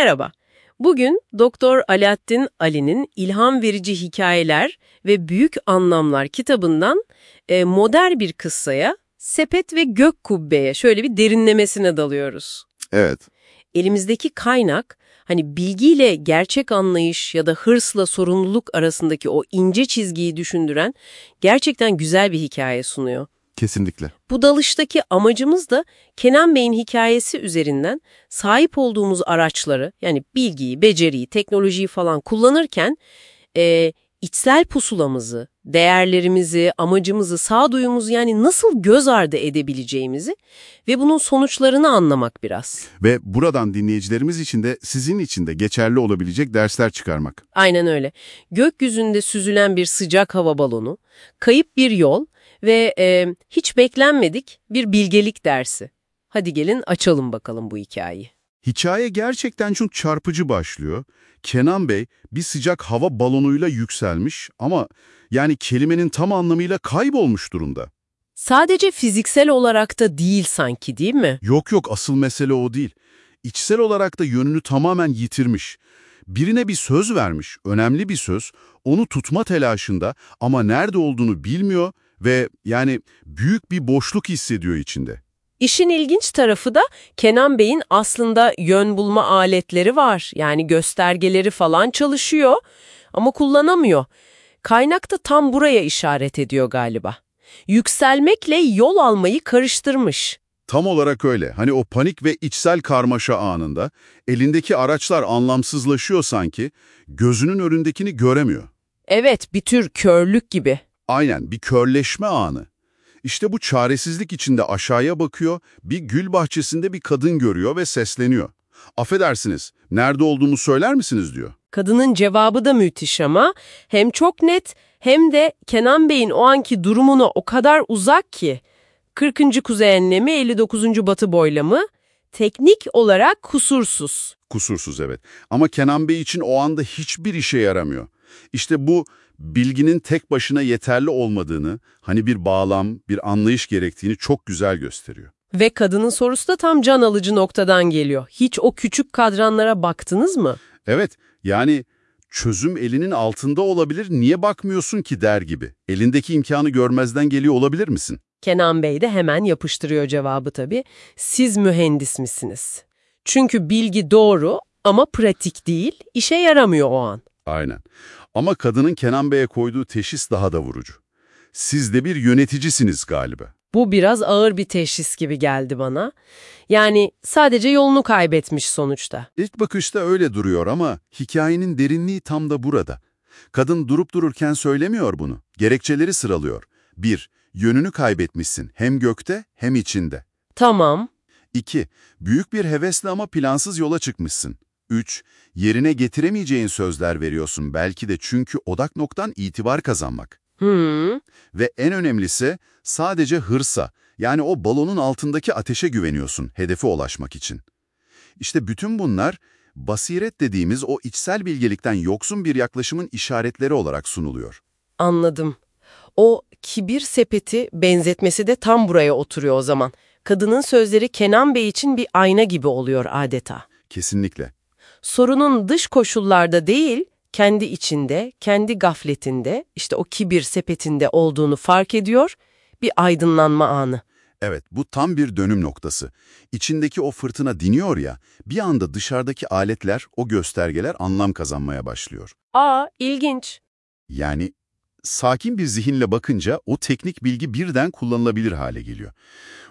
Merhaba. Bugün Doktor Alaaddin Ali'nin İlham Verici Hikayeler ve Büyük Anlamlar kitabından e, modern bir kıssaya, Sepet ve Gök Kubbe'ye şöyle bir derinlemesine dalıyoruz. Evet. Elimizdeki kaynak, hani bilgiyle gerçek anlayış ya da hırsla sorumluluk arasındaki o ince çizgiyi düşündüren gerçekten güzel bir hikaye sunuyor. Kesinlikle. Bu dalıştaki amacımız da Kenan Bey'in hikayesi üzerinden sahip olduğumuz araçları yani bilgiyi, beceriyi, teknolojiyi falan kullanırken e, içsel pusulamızı, değerlerimizi, amacımızı, sağduyumuzu yani nasıl göz ardı edebileceğimizi ve bunun sonuçlarını anlamak biraz. Ve buradan dinleyicilerimiz için de sizin için de geçerli olabilecek dersler çıkarmak. Aynen öyle. Gökyüzünde süzülen bir sıcak hava balonu, kayıp bir yol ve e, hiç beklenmedik bir bilgelik dersi. Hadi gelin açalım bakalım bu hikayeyi. Hikaye gerçekten çok çarpıcı başlıyor. Kenan Bey bir sıcak hava balonuyla yükselmiş ama yani kelimenin tam anlamıyla kaybolmuş durumda. Sadece fiziksel olarak da değil sanki değil mi? Yok yok asıl mesele o değil. İçsel olarak da yönünü tamamen yitirmiş. Birine bir söz vermiş, önemli bir söz, onu tutma telaşında ama nerede olduğunu bilmiyor ve yani büyük bir boşluk hissediyor içinde. İşin ilginç tarafı da Kenan Bey'in aslında yön bulma aletleri var. Yani göstergeleri falan çalışıyor ama kullanamıyor. Kaynak da tam buraya işaret ediyor galiba. Yükselmekle yol almayı karıştırmış. Tam olarak öyle. Hani o panik ve içsel karmaşa anında elindeki araçlar anlamsızlaşıyor sanki, gözünün önündekini göremiyor. Evet, bir tür körlük gibi. Aynen bir körleşme anı. İşte bu çaresizlik içinde aşağıya bakıyor, bir gül bahçesinde bir kadın görüyor ve sesleniyor. Affedersiniz, nerede olduğumu söyler misiniz diyor. Kadının cevabı da müthiş ama hem çok net hem de Kenan Bey'in o anki durumuna o kadar uzak ki. 40. kuzey enlemi 59. batı boylamı teknik olarak kusursuz. Kusursuz evet. Ama Kenan Bey için o anda hiçbir işe yaramıyor. İşte bu bilginin tek başına yeterli olmadığını, hani bir bağlam, bir anlayış gerektiğini çok güzel gösteriyor. Ve kadının sorusu da tam can alıcı noktadan geliyor. Hiç o küçük kadranlara baktınız mı? Evet, yani çözüm elinin altında olabilir, niye bakmıyorsun ki der gibi. Elindeki imkanı görmezden geliyor olabilir misin? Kenan Bey de hemen yapıştırıyor cevabı tabii. Siz mühendis misiniz? Çünkü bilgi doğru ama pratik değil, işe yaramıyor o an. Aynen. Ama kadının Kenan Bey'e koyduğu teşhis daha da vurucu. Siz de bir yöneticisiniz galiba. Bu biraz ağır bir teşhis gibi geldi bana. Yani sadece yolunu kaybetmiş sonuçta. İlk bakışta öyle duruyor ama hikayenin derinliği tam da burada. Kadın durup dururken söylemiyor bunu. Gerekçeleri sıralıyor. 1. Yönünü kaybetmişsin hem gökte hem içinde. Tamam. 2. Büyük bir hevesle ama plansız yola çıkmışsın. 3. Yerine getiremeyeceğin sözler veriyorsun belki de çünkü odak noktan itibar kazanmak. Hmm. Ve en önemlisi sadece hırsa, yani o balonun altındaki ateşe güveniyorsun hedefe ulaşmak için. İşte bütün bunlar basiret dediğimiz o içsel bilgelikten yoksun bir yaklaşımın işaretleri olarak sunuluyor. Anladım. O kibir sepeti benzetmesi de tam buraya oturuyor o zaman. Kadının sözleri Kenan Bey için bir ayna gibi oluyor adeta. Kesinlikle. Sorunun dış koşullarda değil, kendi içinde, kendi gafletinde, işte o kibir sepetinde olduğunu fark ediyor, bir aydınlanma anı. Evet, bu tam bir dönüm noktası. İçindeki o fırtına diniyor ya, bir anda dışarıdaki aletler, o göstergeler anlam kazanmaya başlıyor. Aa, ilginç. Yani sakin bir zihinle bakınca o teknik bilgi birden kullanılabilir hale geliyor.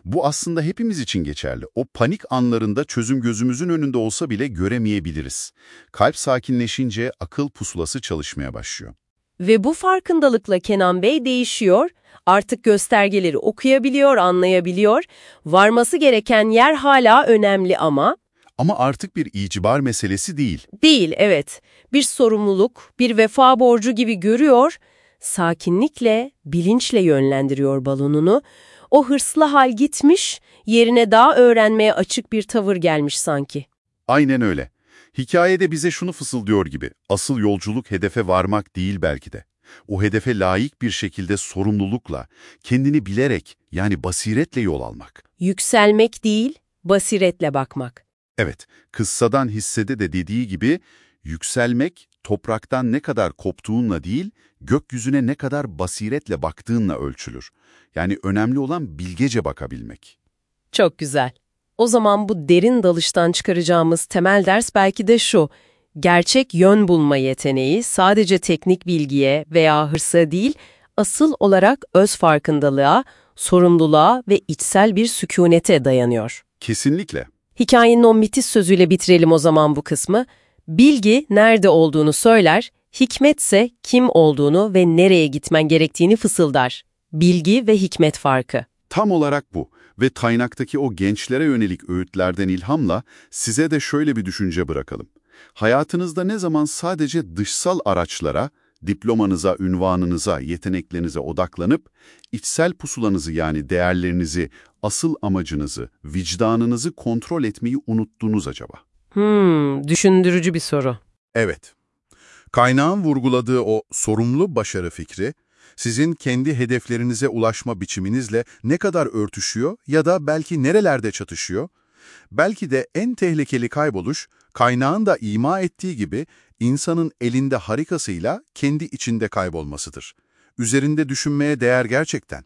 Bu aslında hepimiz için geçerli. O panik anlarında çözüm gözümüzün önünde olsa bile göremeyebiliriz. Kalp sakinleşince akıl pusulası çalışmaya başlıyor. Ve bu farkındalıkla Kenan Bey değişiyor, artık göstergeleri okuyabiliyor, anlayabiliyor. Varması gereken yer hala önemli ama... Ama artık bir itibar meselesi değil. Değil, evet. Bir sorumluluk, bir vefa borcu gibi görüyor, sakinlikle, bilinçle yönlendiriyor balonunu. O hırslı hal gitmiş, yerine daha öğrenmeye açık bir tavır gelmiş sanki. Aynen öyle. Hikayede bize şunu fısıldıyor gibi, asıl yolculuk hedefe varmak değil belki de. O hedefe layık bir şekilde sorumlulukla, kendini bilerek yani basiretle yol almak. Yükselmek değil, basiretle bakmak. Evet, kıssadan hissede de dediği gibi yükselmek topraktan ne kadar koptuğunla değil, gökyüzüne ne kadar basiretle baktığınla ölçülür. Yani önemli olan bilgece bakabilmek. Çok güzel. O zaman bu derin dalıştan çıkaracağımız temel ders belki de şu. Gerçek yön bulma yeteneği sadece teknik bilgiye veya hırsa değil, asıl olarak öz farkındalığa, sorumluluğa ve içsel bir sükunete dayanıyor. Kesinlikle. Hikayenin o mitis sözüyle bitirelim o zaman bu kısmı. Bilgi nerede olduğunu söyler, hikmetse kim olduğunu ve nereye gitmen gerektiğini fısıldar. Bilgi ve hikmet farkı. Tam olarak bu ve Taynak'taki o gençlere yönelik öğütlerden ilhamla size de şöyle bir düşünce bırakalım. Hayatınızda ne zaman sadece dışsal araçlara, diplomanıza, ünvanınıza, yeteneklerinize odaklanıp, içsel pusulanızı yani değerlerinizi, asıl amacınızı, vicdanınızı kontrol etmeyi unuttunuz acaba? Hmm, düşündürücü bir soru. Evet. Kaynağın vurguladığı o sorumlu başarı fikri, sizin kendi hedeflerinize ulaşma biçiminizle ne kadar örtüşüyor ya da belki nerelerde çatışıyor? Belki de en tehlikeli kayboluş, kaynağın da ima ettiği gibi insanın elinde harikasıyla kendi içinde kaybolmasıdır. Üzerinde düşünmeye değer gerçekten.